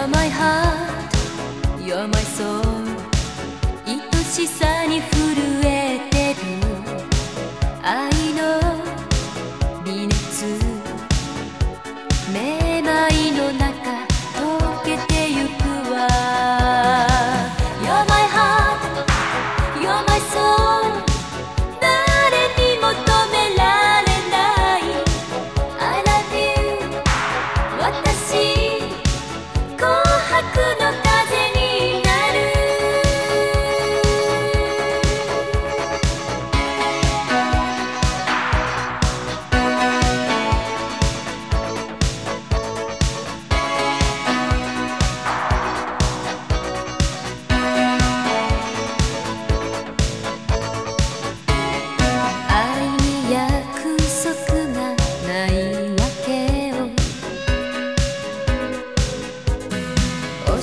You're my heart, you're my soul 愛しさに震ええ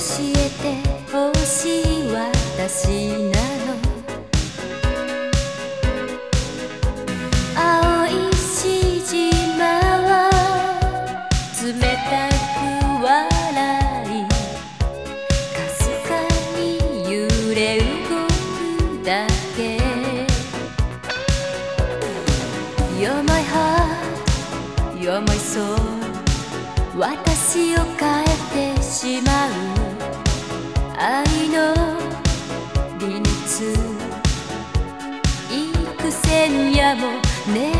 てほしい私なの。青いしじまは冷たく笑い。かすかに揺れ動くだけ。You're my heart, you're my soul. 私を変えてしまう愛の微熱幾千夜も眠